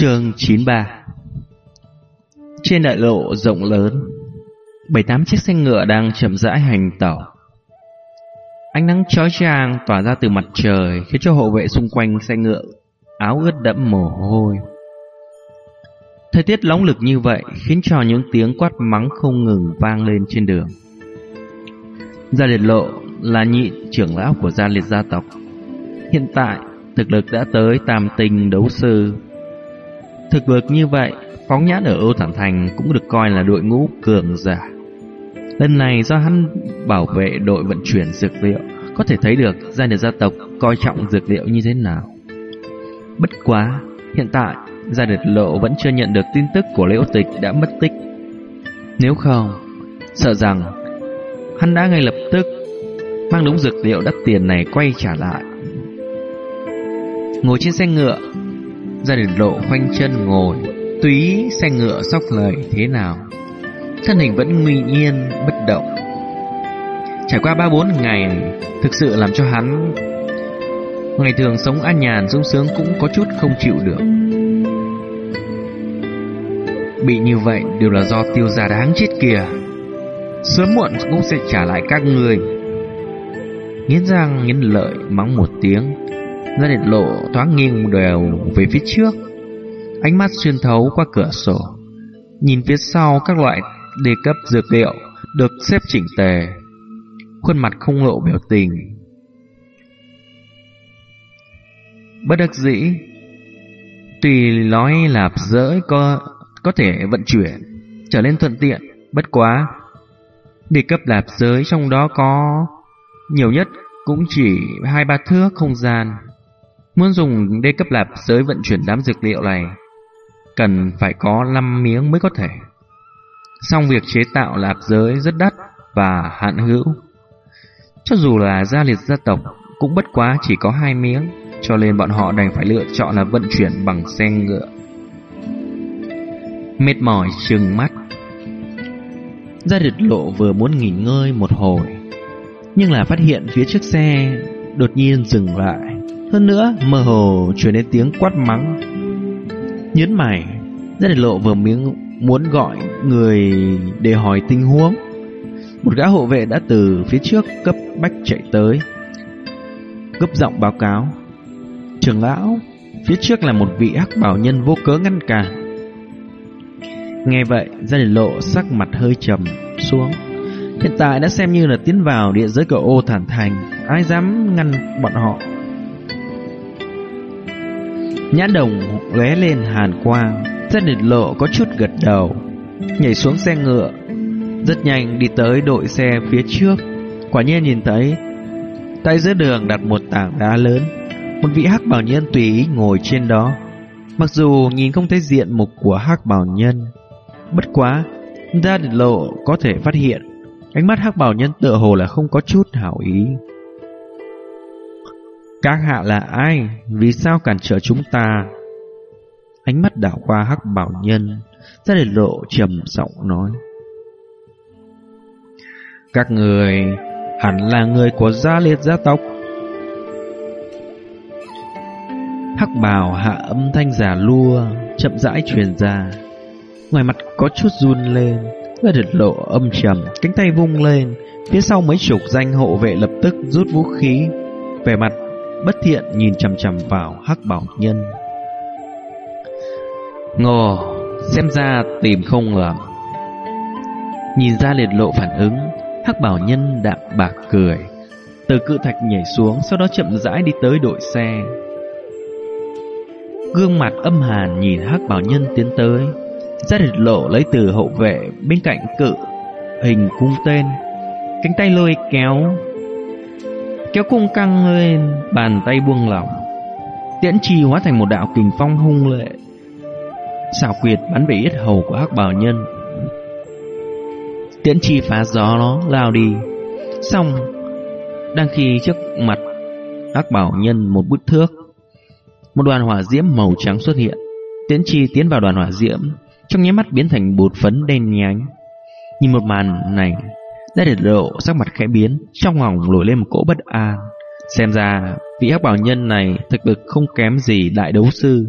Chương 93 Trên đại lộ rộng lớn, Bảy tám chiếc xe ngựa đang chậm rãi hành tẩu Ánh nắng chói chang tỏa ra từ mặt trời, Khiến cho hộ vệ xung quanh xe ngựa Áo ướt đẫm mồ hôi. Thời tiết nóng lực như vậy Khiến cho những tiếng quát mắng không ngừng vang lên trên đường. Gia liệt lộ là nhị trưởng lão của gia liệt gia tộc. Hiện tại, thực lực đã tới tam tinh đấu sư. Thực lực như vậy, phóng nhãn ở Âu Thẳng Thành cũng được coi là đội ngũ cường giả. Lần này do hắn bảo vệ đội vận chuyển dược liệu, có thể thấy được gia đình gia tộc coi trọng dược liệu như thế nào. Bất quá, hiện tại gia đình lộ vẫn chưa nhận được tin tức của liễu tịch đã mất tích. Nếu không, sợ rằng hắn đã ngay lập tức mang đúng dược liệu đắt tiền này quay trả lại. Ngồi trên xe ngựa, Gia đình lộ khoanh chân ngồi Túy xe ngựa sóc lời thế nào. Thân hình vẫn nguy nhiên, Bất động. Trải qua ba bốn ngày, Thực sự làm cho hắn, Ngày thường sống an nhàn sung sướng Cũng có chút không chịu được. Bị như vậy, đều là do tiêu gia đáng chết kìa. Sớm muộn cũng sẽ trả lại các người Nghiến răng nghiến lợi mắng một tiếng. Ra Điệt Lộ thoáng nghiêng đều về phía trước. Ánh mắt xuyên thấu qua cửa sổ. Nhìn phía sau các loại đề cấp dược liệu Được xếp chỉnh tề. Khuôn mặt không lộ biểu tình. Bất đắc dĩ. Tùy nói lạp dỡ có có thể vận chuyển, trở nên thuận tiện, bất quá đề cấp lạp giới trong đó có nhiều nhất cũng chỉ hai ba thước không gian. Muốn dùng đê cấp lạp giới vận chuyển đám dược liệu này, Cần phải có 5 miếng mới có thể. Song việc chế tạo lạp giới rất đắt và hạn hữu. Cho dù là gia liệt gia tộc, Cũng bất quá chỉ có hai miếng, Cho nên bọn họ đành phải lựa chọn là vận chuyển bằng xe ngựa. Mệt mỏi trừng mắt. Gia liệt lộ vừa muốn nghỉ ngơi một hồi, Nhưng là phát hiện phía trước xe Đột nhiên dừng lại hơn nữa, mơ hồ truyền đến tiếng quát mắng. Nhấn mày, gia đình lộ vừa miếng muốn gọi người để hỏi tình huống. Một gã hộ vệ đã từ phía trước cấp bách chạy tới. gấp giọng báo cáo. Trường lão, phía trước là một vị hắc bảo nhân vô cớ ngăn cản. Nghe vậy, gia đình lộ sắc mặt hơi trầm xuống. Hiện tại đã xem như là tiến vào địa giới của ô thản thành, ai dám ngăn bọn họ Nhãn đồng lóe lên hàn quang Rất địch lộ có chút gật đầu. Nhảy xuống xe ngựa, Rất nhanh đi tới đội xe phía trước. Quả nhiên nhìn thấy Tại giữa đường đặt một tảng đá lớn, Một vị hắc bảo nhân tùy ý ngồi trên đó. Mặc dù nhìn không thấy diện mục của hắc bảo nhân, Bất quá, Ra địch lộ có thể phát hiện. Ánh mắt hắc bảo nhân tựa hồ là không có chút hảo ý các hạ là ai? Vì sao cản trở chúng ta? Ánh mắt đảo qua hắc bảo nhân, ra để lộ trầm giọng nói. Các người hẳn là người của gia liệt gia tộc. Hắc bào hạ âm thanh giả lua, chậm rãi truyền ra. Ngoài mặt có chút run lên, ra để lộ âm trầm, cánh tay vung lên, phía sau mấy chục danh hộ vệ lập tức rút vũ khí, vẻ mặt bất thiện nhìn chằm chằm vào hắc bảo nhân. Ngô xem ra tìm không lầm. Nhìn ra liệt lộ phản ứng, hắc bảo nhân đạm bạc cười. Từ cự thạch nhảy xuống, sau đó chậm rãi đi tới đội xe. Gương mặt âm hàn nhìn hắc bảo nhân tiến tới. Ra liệt lộ lấy từ hậu vệ bên cạnh cự hình cung tên. Cánh tay lôi kéo kéo cung căng lên, bàn tay buông lỏng. Tiễn chi hóa thành một đạo kình phong hung lệ, xảo quyệt bắn về yết hầu của hắc bảo nhân. Tiễn chi phá gió nó lao đi, xong đang khi trước mặt hắc bảo nhân một bút thước, một đoàn hỏa diễm màu trắng xuất hiện. Tiễn chi tiến vào đoàn hỏa diễm, trong nháy mắt biến thành bột phấn đen nhánh. Nhìn một màn này, Gia Điệt Lộ sắc mặt khẽ biến, trong lòng nổi lên một cỗ bất an. Xem ra, vị hắc bảo nhân này thực lực không kém gì đại đấu sư.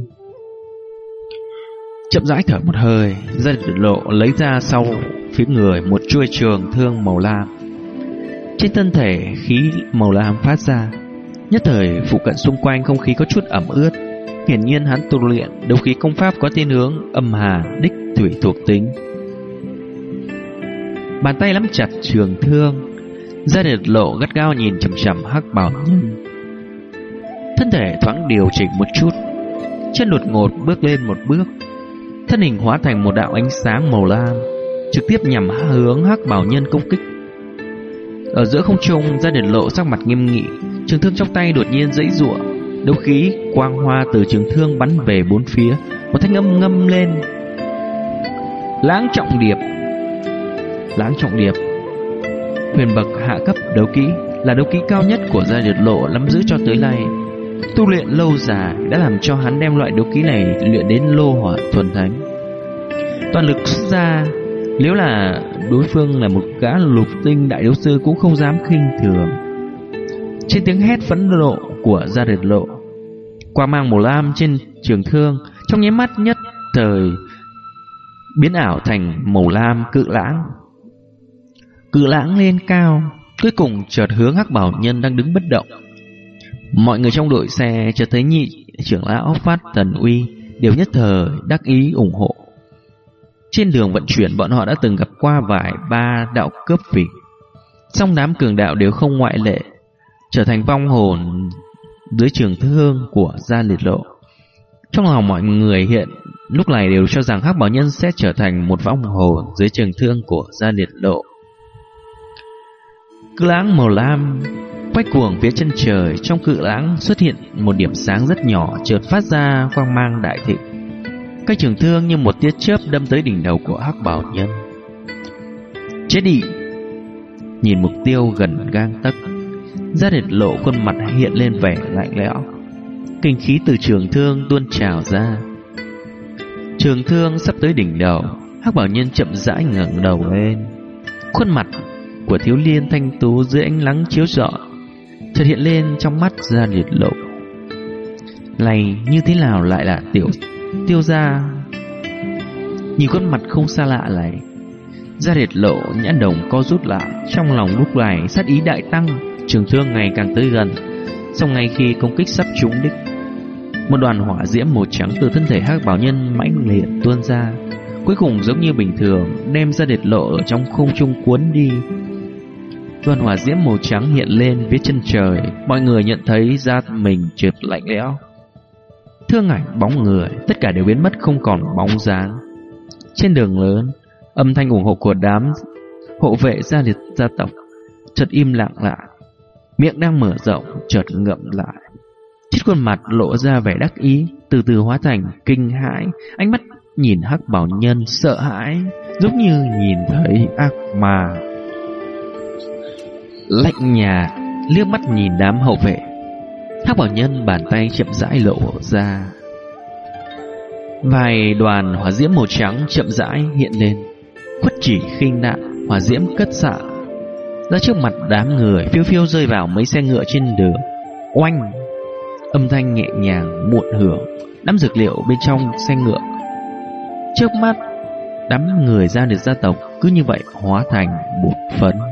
Chậm rãi thở một hơi, ra lộ lấy ra sau phía người một chuôi trường thương màu lam. Trên thân thể khí màu lam phát ra, nhất thời phụ cận xung quanh không khí có chút ẩm ướt. Hiển nhiên hắn tu luyện đấu khí công pháp có tên hướng âm hà đích thủy thuộc tính. Bàn tay nắm chặt trường thương, ra đợt lộ gắt gao nhìn chầm chầm hắc bảo nhân. Thân thể thoáng điều chỉnh một chút, chân đột ngột bước lên một bước, thân hình hóa thành một đạo ánh sáng màu lam, trực tiếp nhằm hướng hắc bảo nhân công kích. Ở giữa không trung, ra đợt lộ sắc mặt nghiêm nghị, trường thương trong tay đột nhiên dãy giụa, đấu khí quang hoa từ trường thương bắn về bốn phía, một thanh âm ngâm lên. Lãng trọng điệp, lãng trọng điệp, huyền bậc hạ cấp đấu kỹ là đấu kỹ cao nhất của gia liệt lộ nắm giữ cho tới nay. Tu luyện lâu dài đã làm cho hắn đem loại đấu kỹ này luyện đến lô hỏa thuần thánh. Toàn lực xuất ra, nếu là đối phương là một gã lục tinh đại đấu sư cũng không dám khinh thường. Trên tiếng hét phẫn nộ của gia liệt lộ, quang mang màu lam trên trường thương trong nháy mắt nhất thời biến ảo thành màu lam cự lãng cự lãng lên cao, cuối cùng chợt hướng hắc bảo nhân đang đứng bất động. Mọi người trong đội xe chợt thấy nhị trưởng lão phát thần uy đều nhất thời đắc ý ủng hộ. Trên đường vận chuyển bọn họ đã từng gặp qua vài ba đạo cướp vị. Song đám cường đạo đều không ngoại lệ, trở thành vong hồn dưới trường thương của gia liệt lộ. Trong lòng mọi người hiện lúc này đều cho rằng hắc bảo nhân sẽ trở thành một vong hồn dưới trường thương của gia liệt lộ. Cự lãng màu lam quay cuồng phía chân trời. Trong cự lãng xuất hiện một điểm sáng rất nhỏ, Chợt phát ra quang mang đại thịnh. Cái trường thương như một tia chớp đâm tới đỉnh đầu của hắc bảo nhân. Chết đi! Nhìn mục tiêu gần gang tấc Ra đệt lộ khuôn mặt hiện lên vẻ lạnh lẽo. Kinh khí từ trường thương tuôn trào ra. Trường thương sắp tới đỉnh đầu, Hắc bảo nhân chậm rãi ngẩng đầu lên. Khuôn mặt của thiếu liên thanh tú dưới ánh nắng chiếu rọi, chợt hiện lên trong mắt ra liệt lộ. Này, như thế nào lại là tiểu, tiêu gia? Nhìn khuôn mặt không xa lạ này ra liệt lộ nhãn đồng co rút lại, trong lòng lúc này sát ý đại tăng, trường thương ngày càng tới gần. Sau ngay khi công kích sắp trúng đích, một đoàn hỏa diễm màu trắng từ thân thể hắc bảo nhân mãnh liệt tuôn ra, cuối cùng giống như bình thường, đem ra liệt lộ ở trong không trung cuốn đi. Đoàn hỏa diễm màu trắng hiện lên phía chân trời, mọi người nhận thấy da mình trượt lạnh lẽo. Thương ảnh bóng người, tất cả đều biến mất không còn bóng dáng. Trên đường lớn, âm thanh ủng hộ của đám hộ vệ gia liệt gia tộc chợt im lặng lại, miệng đang mở rộng chợt ngậm lại. Chiếc khuôn mặt lộ ra vẻ đắc ý, từ từ hóa thành kinh hãi, ánh mắt nhìn hắc bảo nhân sợ hãi, giống như nhìn thấy ác ma lạnh nhà, liếc mắt nhìn đám hậu vệ. Hắc bảo nhân bàn tay chậm rãi lộ ra. Vài đoàn hỏa diễm màu trắng chậm rãi hiện lên. Quất chỉ khinh nạn, hỏa diễm cất xạ. Ra trước mặt đám người, phiêu phiêu rơi vào mấy xe ngựa trên đường. Oanh! Âm thanh nhẹ nhàng, muộn hưởng. Đám dược liệu bên trong xe ngựa. Trước mắt, đám người ra được gia tộc cứ như vậy hóa thành bột phấn.